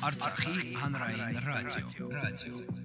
Արցախի հանրային ռադիո, ռադիո։